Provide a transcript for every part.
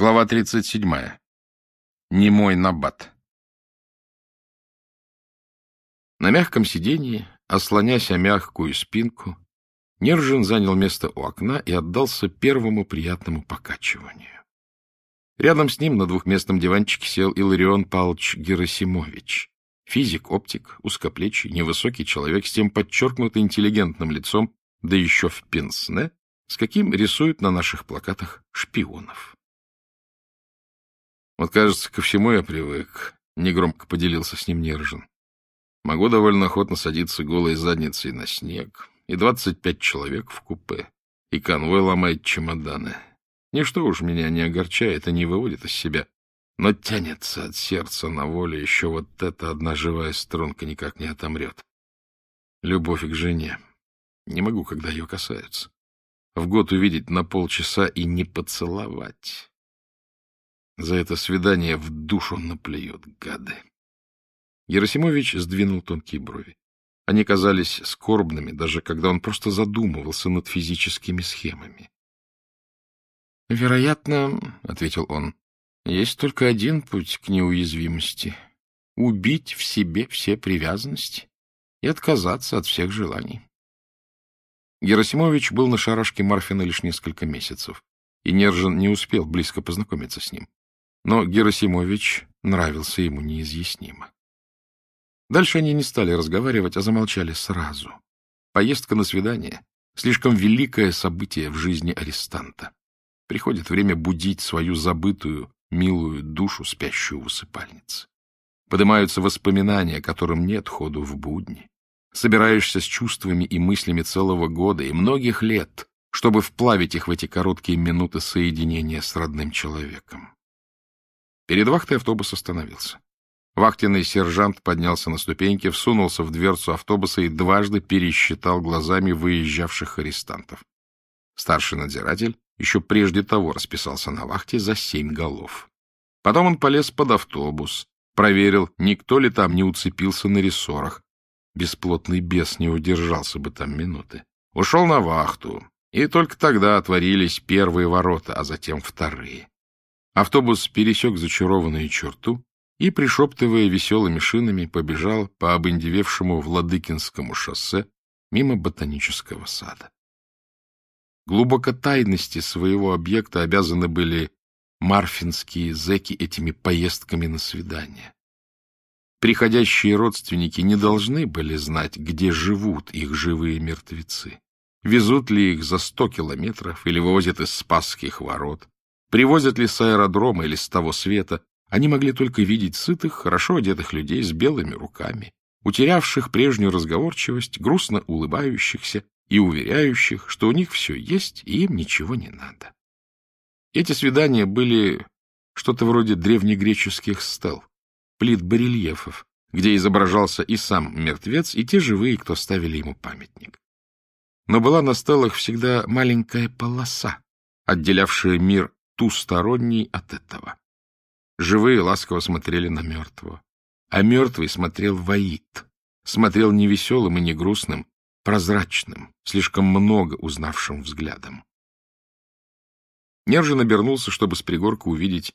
Глава 37. Немой набат. На мягком сиденье, ослонясь о мягкую спинку, Нержин занял место у окна и отдался первому приятному покачиванию. Рядом с ним на двухместном диванчике сел Иларион Павлович Герасимович, физик-оптик, узкоплечий, невысокий человек с тем подчеркнуто интеллигентным лицом, да еще в пенсне, с каким рисуют на наших плакатах шпионов. Вот, кажется, ко всему я привык, — негромко поделился с ним Нержин. Могу довольно охотно садиться голой задницей на снег, и двадцать пять человек в купе, и конвой ломает чемоданы. Ничто уж меня не огорчает и не выводит из себя, но тянется от сердца на волю еще вот эта одна живая струнка никак не отомрет. Любовь к жене. Не могу, когда ее касаются. В год увидеть на полчаса и не поцеловать. За это свидание в душу наплюют, гады. Герасимович сдвинул тонкие брови. Они казались скорбными, даже когда он просто задумывался над физическими схемами. — Вероятно, — ответил он, — есть только один путь к неуязвимости — убить в себе все привязанности и отказаться от всех желаний. Герасимович был на шарашке Марфина лишь несколько месяцев, и Нержин не успел близко познакомиться с ним но Герасимович нравился ему неизъяснимо. Дальше они не стали разговаривать, а замолчали сразу. Поездка на свидание — слишком великое событие в жизни арестанта. Приходит время будить свою забытую, милую душу, спящую в усыпальнице. Поднимаются воспоминания, которым нет ходу в будни. Собираешься с чувствами и мыслями целого года и многих лет, чтобы вплавить их в эти короткие минуты соединения с родным человеком. Перед вахтой автобус остановился. Вахтенный сержант поднялся на ступеньки, всунулся в дверцу автобуса и дважды пересчитал глазами выезжавших арестантов. Старший надзиратель еще прежде того расписался на вахте за семь голов. Потом он полез под автобус, проверил, никто ли там не уцепился на рессорах. Бесплотный бес не удержался бы там минуты. Ушел на вахту, и только тогда отворились первые ворота, а затем вторые. Автобус пересек зачарованную черту и, пришептывая веселыми шинами, побежал по обындевевшему Владыкинскому шоссе мимо ботанического сада. Глубоко тайности своего объекта обязаны были марфинские зэки этими поездками на свидание. Приходящие родственники не должны были знать, где живут их живые мертвецы. Везут ли их за сто километров или вывозят из Спасских ворот, Привозят ли с аэродрома или с того света, они могли только видеть сытых, хорошо одетых людей с белыми руками, утерявших прежнюю разговорчивость, грустно улыбающихся и уверяющих, что у них все есть и им ничего не надо. Эти свидания были что-то вроде древнегреческих стел, плит барельефов, где изображался и сам мертвец, и те живые, кто ставили ему памятник. Но была на стелах всегда маленькая полоса, отделявшая мир тусторонний от этого. Живые ласково смотрели на мертвого, а мертвый смотрел воит, смотрел не веселым и не грустным, прозрачным, слишком много узнавшим взглядом. Нержин обернулся, чтобы с пригорка увидеть,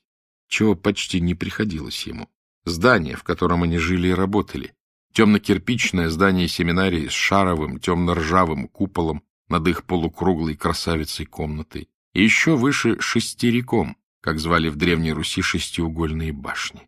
чего почти не приходилось ему. Здание, в котором они жили и работали, темно-кирпичное здание семинарии с шаровым темно-ржавым куполом над их полукруглой красавицей комнатой, еще выше шестериком, как звали в Древней Руси шестиугольные башни.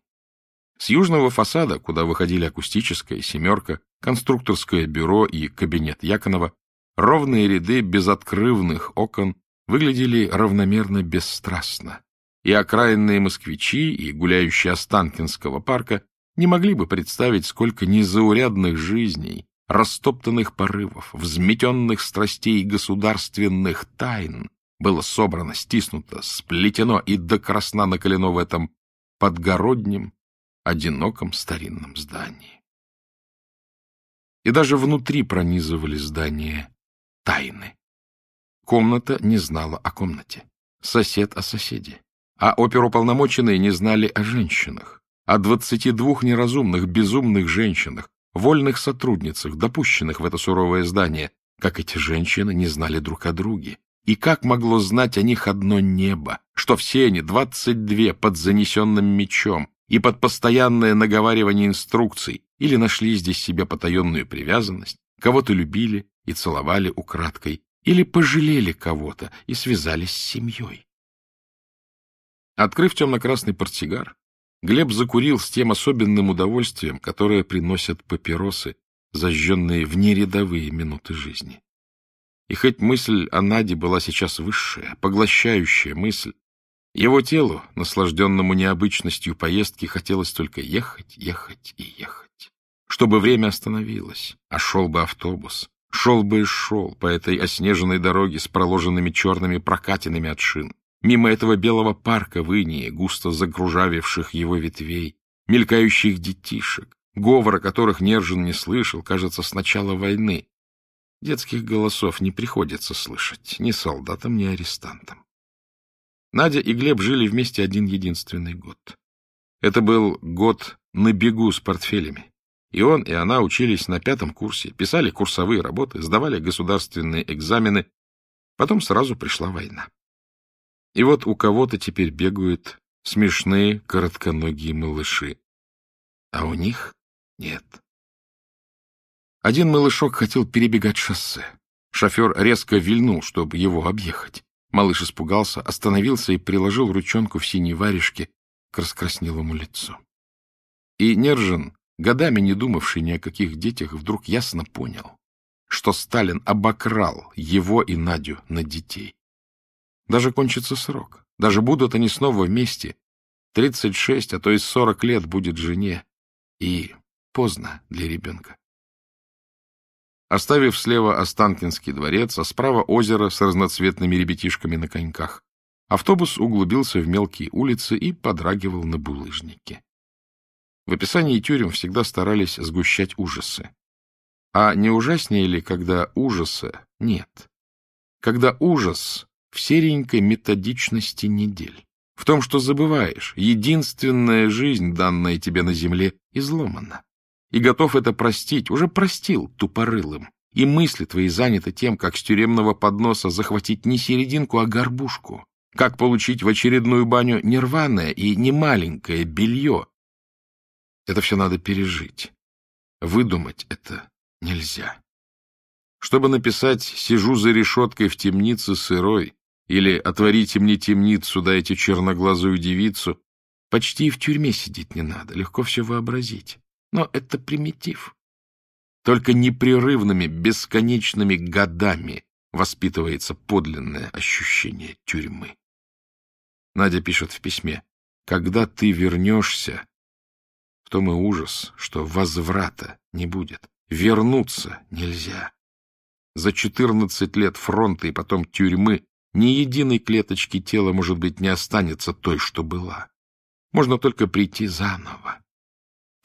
С южного фасада, куда выходили акустическая семерка, конструкторское бюро и кабинет Яконова, ровные ряды безоткрывных окон выглядели равномерно бесстрастно, и окраинные москвичи и гуляющие Останкинского парка не могли бы представить, сколько незаурядных жизней, растоптанных порывов, взметенных страстей государственных тайн было собрано, стиснуто, сплетено и до красна наколено в этом подгороднем, одиноком старинном здании. И даже внутри пронизывали здание тайны. Комната не знала о комнате, сосед о соседе, а оперуполномоченные не знали о женщинах, о двадцати двух неразумных, безумных женщинах, вольных сотрудницах, допущенных в это суровое здание, как эти женщины не знали друг о друге, И как могло знать о них одно небо, что все они, двадцать две, под занесенным мечом и под постоянное наговаривание инструкций, или нашли здесь себе потаенную привязанность, кого-то любили и целовали украдкой, или пожалели кого-то и связались с семьей. Открыв темно-красный портсигар, Глеб закурил с тем особенным удовольствием, которое приносят папиросы, зажженные в нерядовые минуты жизни. И хоть мысль о Наде была сейчас высшая, поглощающая мысль, его телу, наслажденному необычностью поездки, хотелось только ехать, ехать и ехать. Чтобы время остановилось, а шел бы автобус, шел бы и шел по этой оснеженной дороге с проложенными черными прокатинами от шин, мимо этого белого парка в инии, густо загружавивших его ветвей, мелькающих детишек, говора которых Нержин не слышал, кажется, с начала войны. Детских голосов не приходится слышать ни солдатам, ни арестантам. Надя и Глеб жили вместе один единственный год. Это был год на бегу с портфелями. И он, и она учились на пятом курсе, писали курсовые работы, сдавали государственные экзамены. Потом сразу пришла война. И вот у кого-то теперь бегают смешные коротконогие малыши. А у них нет. Один малышок хотел перебегать шоссе. Шофер резко вильнул, чтобы его объехать. Малыш испугался, остановился и приложил ручонку в синей варежке к раскраснелому лицу. И Нержин, годами не думавший ни о каких детях, вдруг ясно понял, что Сталин обокрал его и Надю на детей. Даже кончится срок, даже будут они снова вместе. Тридцать шесть, а то и сорок лет будет жене. И поздно для ребенка. Оставив слева Останкинский дворец, а справа озеро с разноцветными ребятишками на коньках, автобус углубился в мелкие улицы и подрагивал на булыжнике. В описании тюрем всегда старались сгущать ужасы. А не ужаснее ли, когда ужаса нет? Когда ужас в серенькой методичности недель, в том, что забываешь, единственная жизнь, данная тебе на земле, изломана и готов это простить, уже простил тупорылым, и мысли твои заняты тем, как с тюремного подноса захватить не серединку, а горбушку, как получить в очередную баню нерваное и немаленькое белье. Это все надо пережить. Выдумать это нельзя. Чтобы написать «сижу за решеткой в темнице сырой» или «отворите мне темницу, дайте черноглазую девицу», почти в тюрьме сидеть не надо, легко все вообразить. Но это примитив. Только непрерывными, бесконечными годами воспитывается подлинное ощущение тюрьмы. Надя пишет в письме, «Когда ты вернешься, в том и ужас, что возврата не будет. Вернуться нельзя. За четырнадцать лет фронта и потом тюрьмы ни единой клеточки тела, может быть, не останется той, что была. Можно только прийти заново.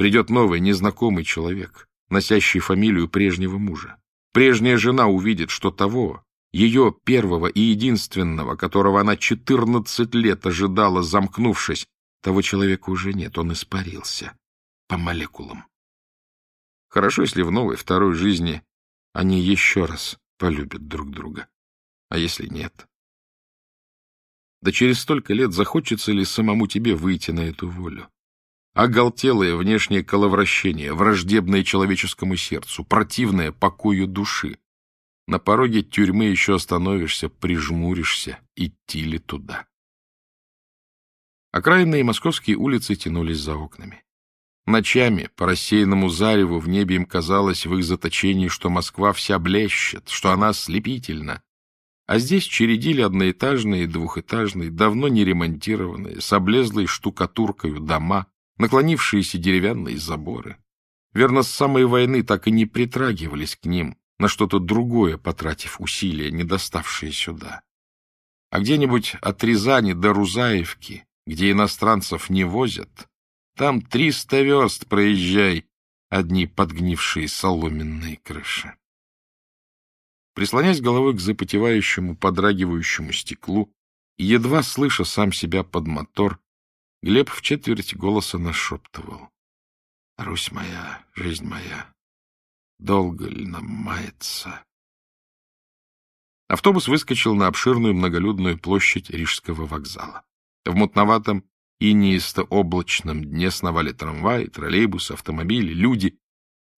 Придет новый, незнакомый человек, носящий фамилию прежнего мужа. Прежняя жена увидит, что того, ее первого и единственного, которого она четырнадцать лет ожидала, замкнувшись, того человека уже нет, он испарился по молекулам. Хорошо, если в новой, второй жизни они еще раз полюбят друг друга. А если нет? Да через столько лет захочется ли самому тебе выйти на эту волю? Оголтелое внешнее коловращение, враждебное человеческому сердцу, противное покою души. На пороге тюрьмы еще остановишься, прижмуришься, идти ли туда. Окраинные московские улицы тянулись за окнами. Ночами по рассеянному зареву в небе им казалось в их заточении, что Москва вся блещет, что она ослепительна. А здесь чередили одноэтажные и двухэтажные, давно не ремонтированные, с облезлой штукатуркою дома, наклонившиеся деревянные заборы. Верно, с самой войны так и не притрагивались к ним, на что-то другое потратив усилия, не доставшие сюда. А где-нибудь от Рязани до Рузаевки, где иностранцев не возят, там триста верст проезжай, одни подгнившие соломенные крыши. Прислонясь головой к запотевающему, подрагивающему стеклу, едва слыша сам себя под мотор, Глеб в четверть голоса нашептывал. — Русь моя, жизнь моя, долго ли нам мается? Автобус выскочил на обширную многолюдную площадь Рижского вокзала. В мутноватом и неисто-облачном дне сновали трамваи, троллейбусы, автомобили, люди,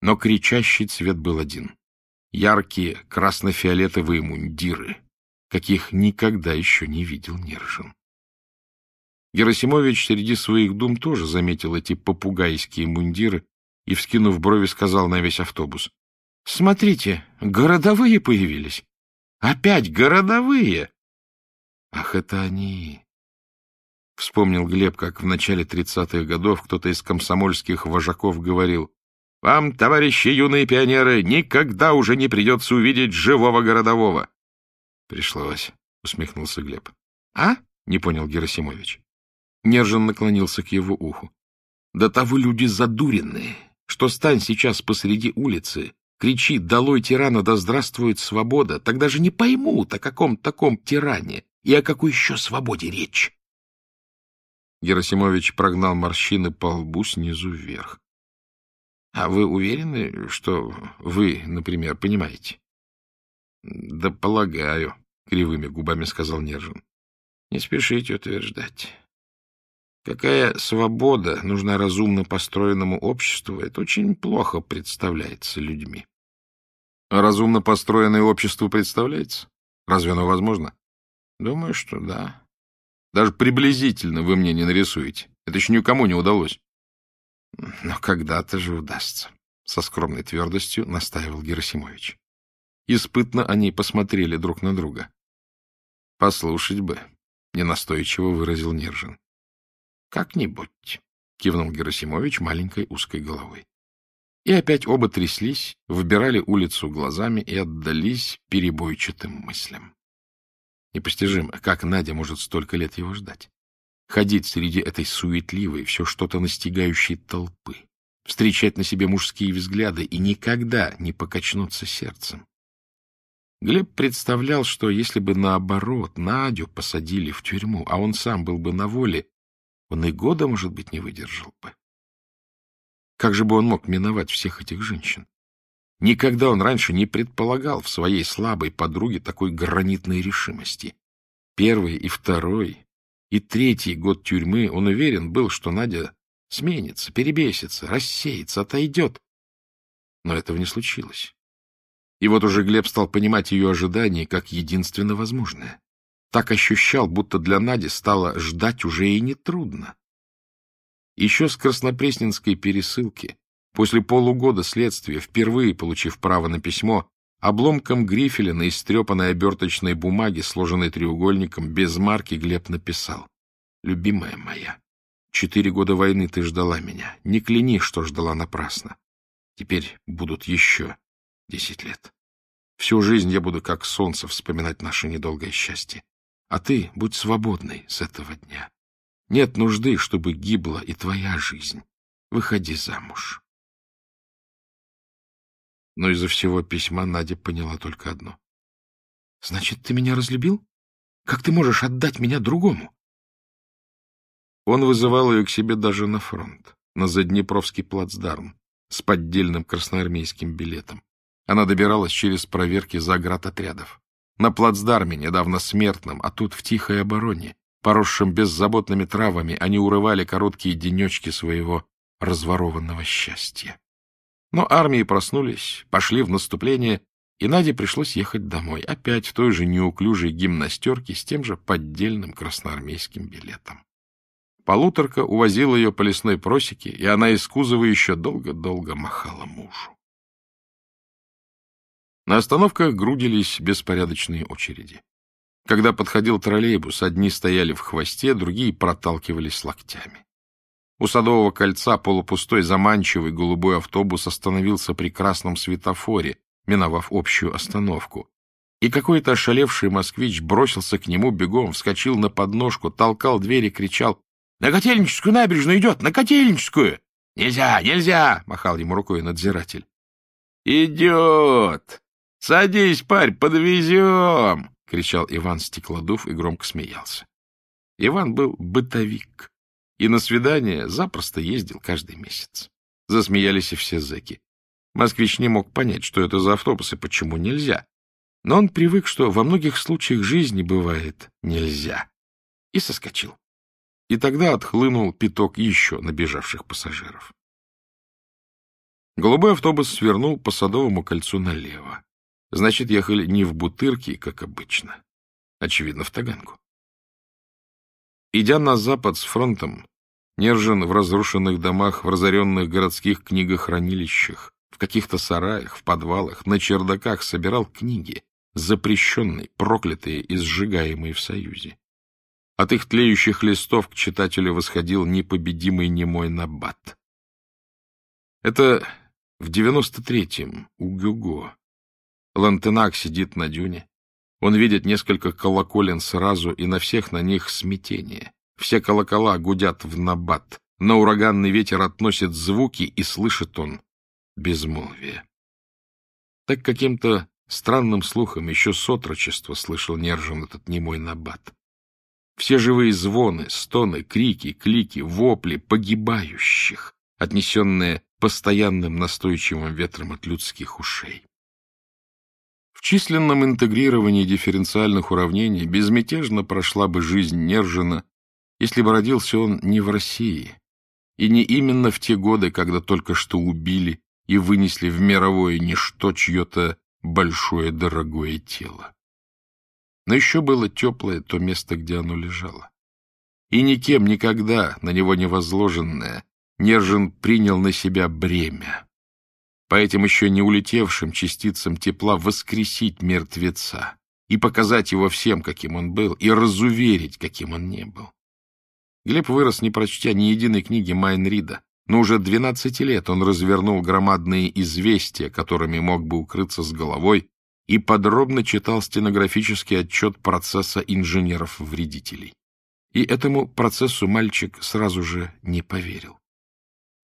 но кричащий цвет был один — яркие красно-фиолетовые мундиры, каких никогда еще не видел Нержин. Герасимович среди своих дум тоже заметил эти попугайские мундиры и, вскинув брови, сказал на весь автобус. — Смотрите, городовые появились. Опять городовые! — Ах, это они! Вспомнил Глеб, как в начале тридцатых годов кто-то из комсомольских вожаков говорил, «Вам, товарищи юные пионеры, никогда уже не придется увидеть живого городового!» «Пришлось», — усмехнулся Глеб. «А?» — не понял Герасимович. Нержин наклонился к его уху. «До того люди задуренные, что стань сейчас посреди улицы, кричи «Долой тирана, да здравствует свобода!» Тогда же не поймут, о каком таком тиране и о какой еще свободе речь. Герасимович прогнал морщины по лбу снизу вверх. — А вы уверены, что вы, например, понимаете? — Да полагаю, — кривыми губами сказал Нержин. — Не спешите утверждать. Какая свобода нужна разумно построенному обществу, это очень плохо представляется людьми. А разумно построенное общество представляется? Разве оно возможно? Думаю, что да. Даже приблизительно вы мне не нарисуете. Это еще никому не удалось. Но когда-то же удастся, — со скромной твердостью настаивал Герасимович. Испытно они посмотрели друг на друга. — Послушать бы, — ненастойчиво выразил Нержин. — Как-нибудь, — кивнул Герасимович маленькой узкой головой. И опять оба тряслись, выбирали улицу глазами и отдались перебойчатым мыслям. Непостижимо, как Надя может столько лет его ждать. Ходить среди этой суетливой, все что-то настигающей толпы, встречать на себе мужские взгляды и никогда не покачнуться сердцем. Глеб представлял, что если бы наоборот Надю посадили в тюрьму, а он сам был бы на воле, он и года, может быть, не выдержал бы. Как же бы он мог миновать всех этих женщин? Никогда он раньше не предполагал в своей слабой подруге такой гранитной решимости. Первый и второй, и третий год тюрьмы он уверен был, что Надя сменится, перебесится, рассеется, отойдет. Но этого не случилось. И вот уже Глеб стал понимать ее ожидания как единственно возможное. Так ощущал, будто для Нади стало ждать уже и нетрудно. Еще с Краснопресненской пересылки После полугода следствия, впервые получив право на письмо, обломком грифеля на истрепанной оберточной бумаге, сложенной треугольником, без марки Глеб написал. «Любимая моя, четыре года войны ты ждала меня. Не кляни, что ждала напрасно. Теперь будут еще десять лет. Всю жизнь я буду как солнце вспоминать наше недолгое счастье. А ты будь свободной с этого дня. Нет нужды, чтобы гибла и твоя жизнь. Выходи замуж но из-за всего письма Надя поняла только одно. — Значит, ты меня разлюбил? Как ты можешь отдать меня другому? Он вызывал ее к себе даже на фронт, на Заднепровский плацдарм, с поддельным красноармейским билетом. Она добиралась через проверки заградотрядов. На плацдарме, недавно смертном, а тут в тихой обороне, поросшем беззаботными травами, они урывали короткие денечки своего разворованного счастья. Но армии проснулись, пошли в наступление, и Наде пришлось ехать домой, опять в той же неуклюжей гимнастерке с тем же поддельным красноармейским билетом. Полуторка увозила ее по лесной просеке, и она из кузова еще долго-долго махала мужу. На остановках грудились беспорядочные очереди. Когда подходил троллейбус, одни стояли в хвосте, другие проталкивались локтями. У Садового кольца полупустой заманчивый голубой автобус остановился при красном светофоре, миновав общую остановку. И какой-то ошалевший москвич бросился к нему бегом, вскочил на подножку, толкал дверь и кричал «На Котельническую набережную идет! На Котельническую!» «Нельзя! Нельзя!» — махал ему рукой надзиратель. «Идет! Садись, парь, подвезем!» — кричал Иван Стеклодув и громко смеялся. Иван был бытовик и на свидание запросто ездил каждый месяц. Засмеялись и все зэки. Москвич не мог понять, что это за автобус и почему нельзя. Но он привык, что во многих случаях жизни бывает нельзя, и соскочил. И тогда отхлынул пяток еще набежавших пассажиров. Голубой автобус свернул по Садовому кольцу налево. Значит, ехали не в Бутырки, как обычно. Очевидно, в Таганку. Идя на запад с фронтом, Нержин в разрушенных домах, в разоренных городских книгохранилищах, в каких-то сараях, в подвалах, на чердаках собирал книги, запрещенные, проклятые и сжигаемые в Союзе. От их тлеющих листов к читателю восходил непобедимый немой набат. Это в девяносто третьем у Гюго. Лантенак сидит на дюне. Он видит несколько колоколен сразу, и на всех на них смятение. Все колокола гудят в набат, но ураганный ветер относит звуки, и слышит он безмолвие. Так каким-то странным слухом еще с отрочества слышал Нержин этот немой набат. Все живые звоны, стоны, крики, клики, вопли погибающих, отнесенные постоянным настойчивым ветром от людских ушей. В численном интегрировании дифференциальных уравнений безмятежно прошла бы жизнь Нержина если бы родился он не в России, и не именно в те годы, когда только что убили и вынесли в мировое ничто чье-то большое дорогое тело. Но еще было теплое то место, где оно лежало. И никем никогда на него не возложенное Нержин принял на себя бремя. По этим еще не улетевшим частицам тепла воскресить мертвеца и показать его всем, каким он был, и разуверить, каким он не был. Глеб вырос, не прочтя ни единой книги Майнрида, но уже 12 лет он развернул громадные известия, которыми мог бы укрыться с головой, и подробно читал стенографический отчет процесса инженеров-вредителей. И этому процессу мальчик сразу же не поверил.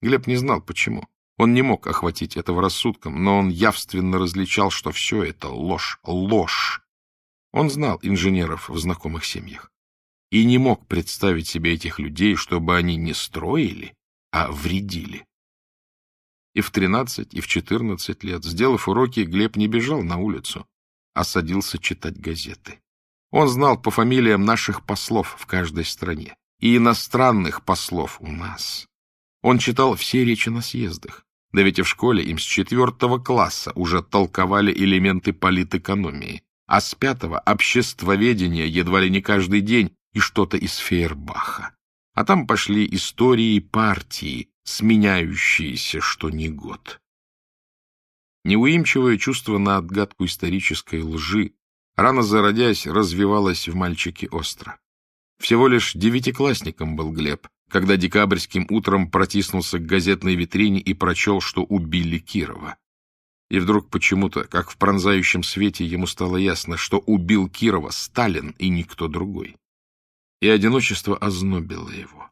Глеб не знал, почему. Он не мог охватить этого рассудком, но он явственно различал, что все это ложь, ложь. Он знал инженеров в знакомых семьях и не мог представить себе этих людей, чтобы они не строили, а вредили. И в тринадцать, и в четырнадцать лет, сделав уроки, Глеб не бежал на улицу, а садился читать газеты. Он знал по фамилиям наших послов в каждой стране и иностранных послов у нас. Он читал все речи на съездах, да ведь и в школе им с четвертого класса уже толковали элементы политэкономии, а с пятого — обществоведения едва ли не каждый день и что-то из Фейербаха. А там пошли истории партии, сменяющиеся что ни год. Неуимчивое чувство на отгадку исторической лжи, рано зародясь, развивалось в мальчике остро. Всего лишь девятиклассником был Глеб, когда декабрьским утром протиснулся к газетной витрине и прочел, что убили Кирова. И вдруг почему-то, как в пронзающем свете, ему стало ясно, что убил Кирова Сталин и никто другой и одиночество ознобило его.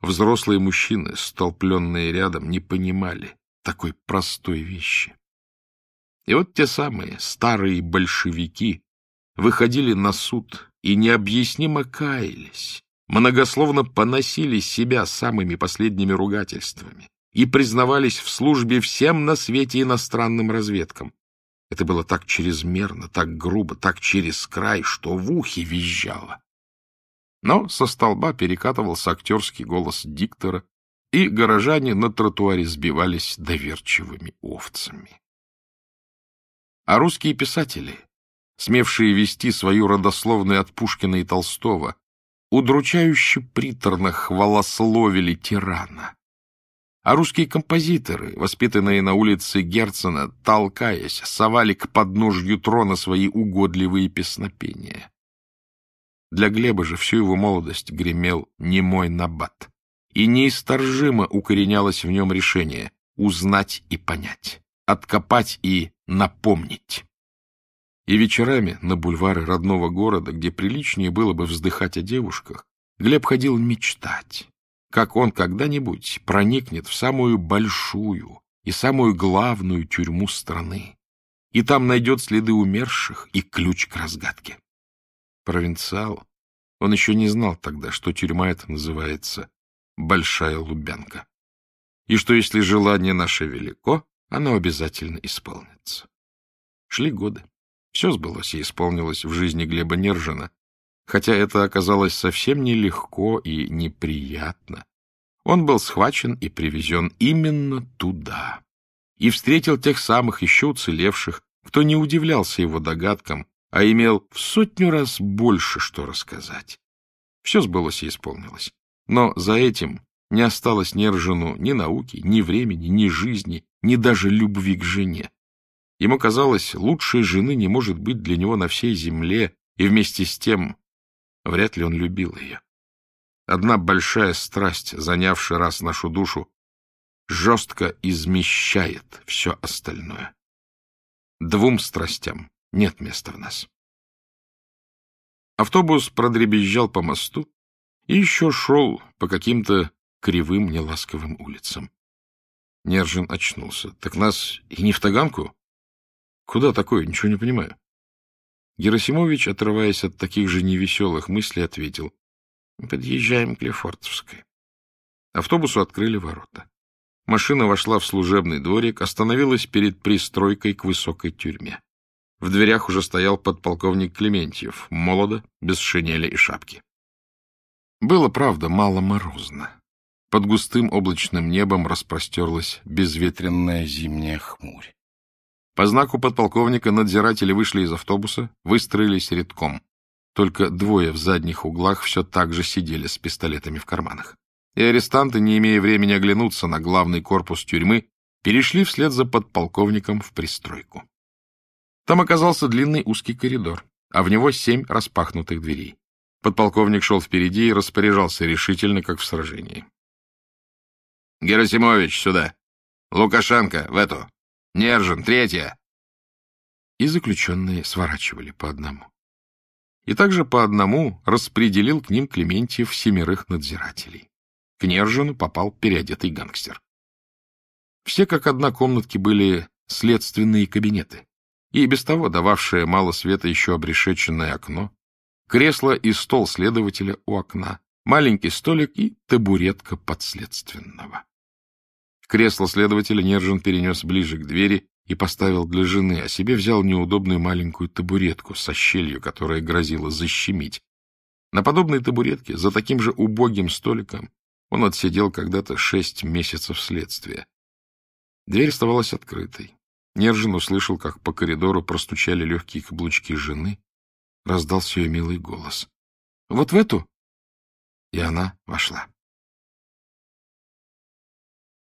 Взрослые мужчины, столпленные рядом, не понимали такой простой вещи. И вот те самые старые большевики выходили на суд и необъяснимо каялись, многословно поносили себя самыми последними ругательствами и признавались в службе всем на свете иностранным разведкам. Это было так чрезмерно, так грубо, так через край, что в ухе визжало. Но со столба перекатывался актерский голос диктора, и горожане на тротуаре сбивались доверчивыми овцами. А русские писатели, смевшие вести свою родословную от Пушкина и Толстого, удручающе приторно хвалословили тирана. А русские композиторы, воспитанные на улице Герцена, толкаясь, совали к подножью трона свои угодливые песнопения. Для Глеба же всю его молодость гремел немой набат. И неисторжимо укоренялось в нем решение узнать и понять, откопать и напомнить. И вечерами на бульвары родного города, где приличнее было бы вздыхать о девушках, Глеб ходил мечтать, как он когда-нибудь проникнет в самую большую и самую главную тюрьму страны, и там найдет следы умерших и ключ к разгадке провинциал, он еще не знал тогда, что тюрьма эта называется Большая Лубянка. И что если желание наше велико, оно обязательно исполнится. Шли годы. Все сбылось и исполнилось в жизни Глеба Нержина, хотя это оказалось совсем нелегко и неприятно. Он был схвачен и привезен именно туда. И встретил тех самых еще уцелевших, кто не удивлялся его догадкам, а имел в сотню раз больше, что рассказать. Все сбылось и исполнилось. Но за этим не осталось ни ржану, ни науки, ни времени, ни жизни, ни даже любви к жене. Ему казалось, лучшей жены не может быть для него на всей земле, и вместе с тем вряд ли он любил ее. Одна большая страсть, занявшая раз нашу душу, жестко измещает все остальное. Двум страстям нет места в нас. Автобус продребезжал по мосту и еще шел по каким-то кривым неласковым улицам. Нержин очнулся. — Так нас и не в Таганку? — Куда такое? Ничего не понимаю. Герасимович, отрываясь от таких же невеселых мыслей, ответил. — Подъезжаем к Лефортовской. Автобусу открыли ворота. Машина вошла в служебный дворик, остановилась перед пристройкой к высокой тюрьме. В дверях уже стоял подполковник Клементьев, молодо, без шинели и шапки. Было, правда, мало морозно. Под густым облачным небом распростерлась безветренная зимняя хмурь. По знаку подполковника надзиратели вышли из автобуса, выстроились редком. Только двое в задних углах все так же сидели с пистолетами в карманах. И арестанты, не имея времени оглянуться на главный корпус тюрьмы, перешли вслед за подполковником в пристройку. Там оказался длинный узкий коридор, а в него семь распахнутых дверей. Подполковник шел впереди и распоряжался решительно, как в сражении. — Герасимович, сюда! Лукашенко, в эту! Нержин, третья!» И заключенные сворачивали по одному. И также по одному распределил к ним Клементьев семерых надзирателей. К Нержину попал переодетый гангстер. Все как одна комнатки были следственные кабинеты, и без того дававшее мало света еще обрешеченное окно, кресло и стол следователя у окна, маленький столик и табуретка подследственного. Кресло следователя Нержин перенес ближе к двери и поставил для жены, а себе взял неудобную маленькую табуретку со щелью, которая грозила защемить. На подобной табуретке, за таким же убогим столиком, он отсидел когда-то шесть месяцев следствия. Дверь оставалась открытой. Нержин услышал, как по коридору простучали легкие каблучки жены. Раздался ее милый голос. — Вот в эту? И она вошла.